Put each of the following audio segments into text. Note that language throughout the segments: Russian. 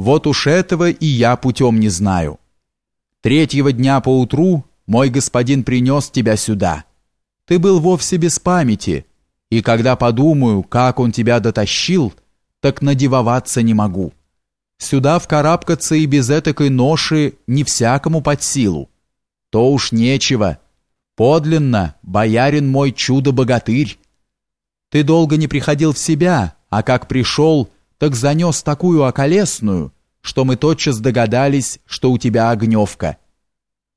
Вот уж этого и я путем не знаю. Третьего дня поутру мой господин принес тебя сюда. Ты был вовсе без памяти, и когда подумаю, как он тебя дотащил, так надевоваться не могу. Сюда вкарабкаться и без этакой ноши не всякому под силу. То уж нечего. Подлинно, боярин мой чудо-богатырь. Ты долго не приходил в себя, а как пришел, так занес такую околесную, что мы тотчас догадались, что у тебя огневка.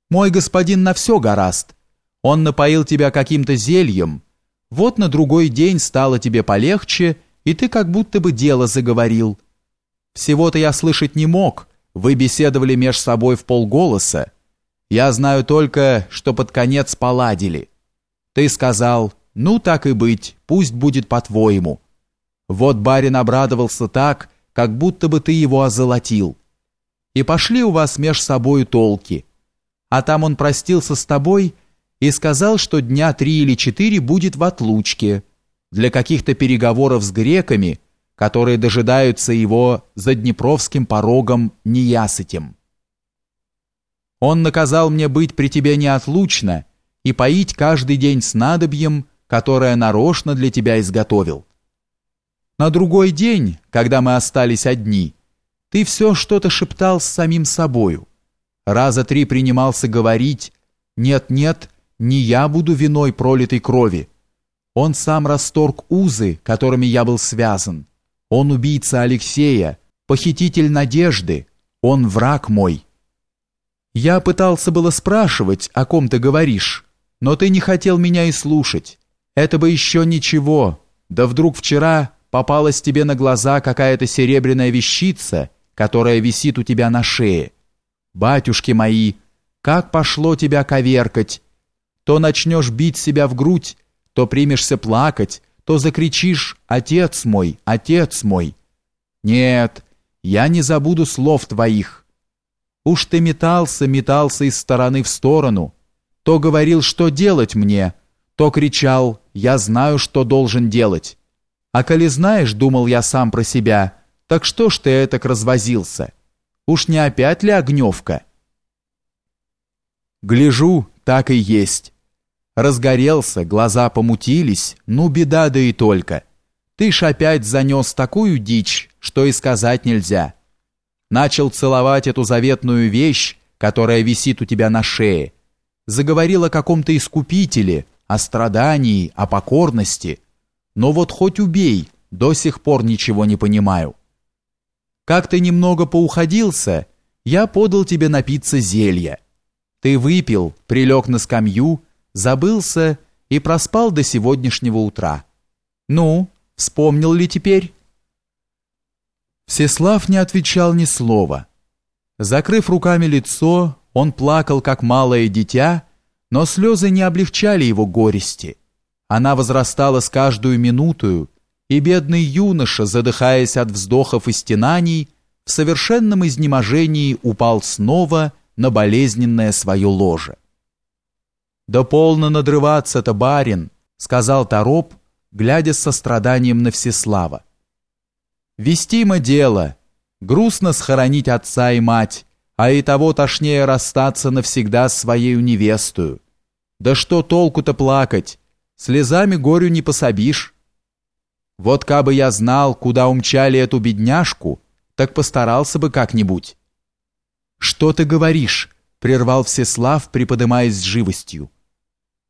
Мой господин на все гораст. Он напоил тебя каким-то зельем. Вот на другой день стало тебе полегче, и ты как будто бы дело заговорил. Всего-то я слышать не мог, вы беседовали меж собой в полголоса. Я знаю только, что под конец поладили. Ты сказал, ну так и быть, пусть будет по-твоему. Вот барин обрадовался так, как будто бы ты его озолотил. И пошли у вас меж собою толки. А там он простился с тобой и сказал, что дня три или четыре будет в отлучке для каких-то переговоров с греками, которые дожидаются его за Днепровским порогом неясытем. Он наказал мне быть при тебе неотлучно и поить каждый день снадобьем, которое нарочно для тебя изготовил. На другой день, когда мы остались одни, ты все что-то шептал с самим собою. Раза три принимался говорить «Нет-нет, не я буду виной пролитой крови». Он сам расторг узы, которыми я был связан. Он убийца Алексея, похититель надежды, он враг мой. Я пытался было спрашивать, о ком ты говоришь, но ты не хотел меня и слушать. Это бы еще ничего, да вдруг вчера попалась тебе на глаза какая-то серебряная вещица, которая висит у тебя на шее. Батюшки мои, как пошло тебя коверкать! То начнешь бить себя в грудь, то примешься плакать, то закричишь «Отец мой! Отец мой!» Нет, я не забуду слов твоих. Уж ты метался, метался из стороны в сторону, то говорил, что делать мне, то кричал «Я знаю, что должен делать». А коли знаешь, думал я сам про себя, так что ж ты этак развозился? Уж не опять ли огневка? Гляжу, так и есть. Разгорелся, глаза помутились, ну беда да и только. Ты ж опять занес такую дичь, что и сказать нельзя. Начал целовать эту заветную вещь, которая висит у тебя на шее. Заговорил о каком-то искупителе, о страдании, о покорности. Но вот хоть убей, до сих пор ничего не понимаю. Как ты немного поуходился, я подал тебе напиться зелья. Ты выпил, прилег на скамью, забылся и проспал до сегодняшнего утра. Ну, вспомнил ли теперь? Всеслав не отвечал ни слова. Закрыв руками лицо, он плакал, как малое дитя, но слезы не облегчали его горести. Она возрастала с каждую минутую, и бедный юноша, задыхаясь от вздохов и стенаний, в совершенном изнеможении упал снова на болезненное свое ложе. «Да полно надрываться-то, барин!» — сказал Тороп, глядя с состраданием на Всеслава. «Вестимо дело. Грустно схоронить отца и мать, а и того тошнее расстаться навсегда с своей невестою. Да что толку-то плакать? Слезами горю не пособишь. Вот кабы я знал, куда умчали эту бедняжку, так постарался бы как-нибудь». «Что ты говоришь?» — прервал Всеслав, приподымаясь с живостью.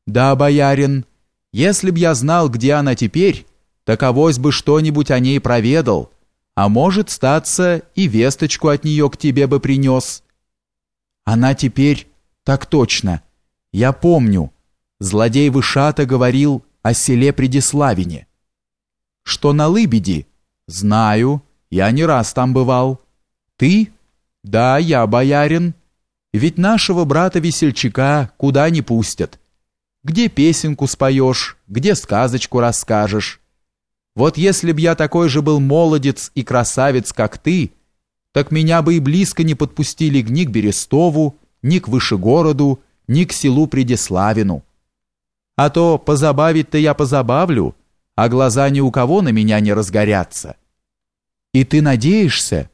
«Да, боярин, если б я знал, где она теперь, так авось бы что-нибудь о ней проведал, а может, статься, и весточку от нее к тебе бы принес». «Она теперь...» «Так точно. Я помню. Злодей Вышата говорил о селе Предиславине». «Что на Лыбеди?» «Знаю. Я не раз там бывал». «Ты?» «Да, я боярин. Ведь нашего брата-весельчака куда не пустят» где песенку споешь, где сказочку расскажешь. Вот если б я такой же был молодец и красавец, как ты, так меня бы и близко не подпустили ни к Берестову, ни к Вышегороду, ни к селу Предиславину. А то позабавить-то я позабавлю, а глаза ни у кого на меня не разгорятся. И ты надеешься,